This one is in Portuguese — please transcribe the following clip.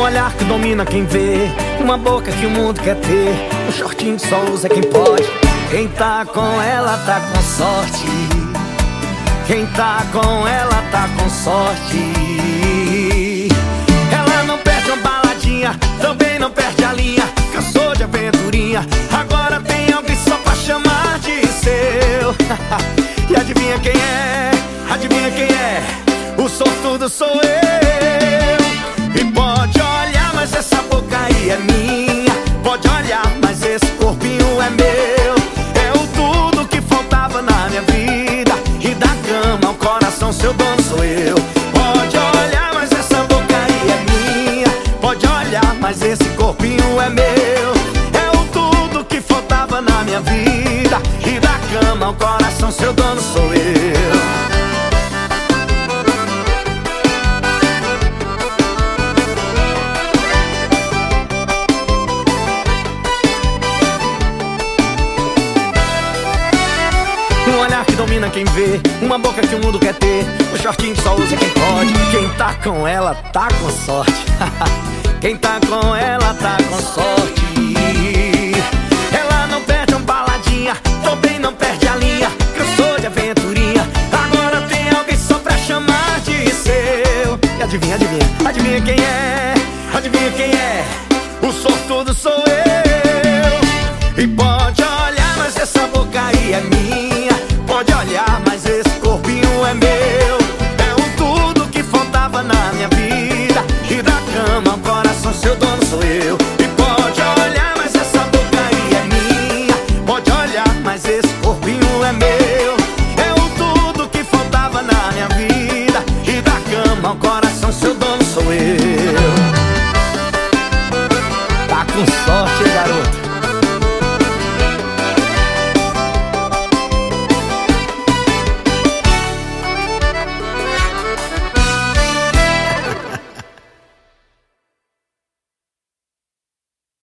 Um olhar que domina quem vê Uma boca que o mundo quer ter. Um shortinho que só usa quem pode. Quem tá com ela tá com sorte. Quem tá com ela tá com sorte. Ela não perde uma baladinha Também não perde a linha. Cansou de aventurinha Agora tem alguém só pra chamar de seu. E adivinha quem é? Adivinha quem é? O sortudo sou eu seu dono sou eu. Pode olhar, mas essa boca aí é minha. Pode olhar, mas esse corpinho é meu. É o tudo que faltava na minha vida. E da cama ao coração, seu dono sou eu domina quem vê. Uma boca que o mundo quer ter. O shortinho que só usa quem pode. Quem tá com ela tá com sorte. Quem tá com ela tá com sorte. Ela não perde uma baladinha Também não perde a linha. Cansou de aventurinha Agora tem alguém só pra chamar de seu. E adivinha, adivinha, adivinha quem é? Adivinha quem é? O sortudo sou eu. E pode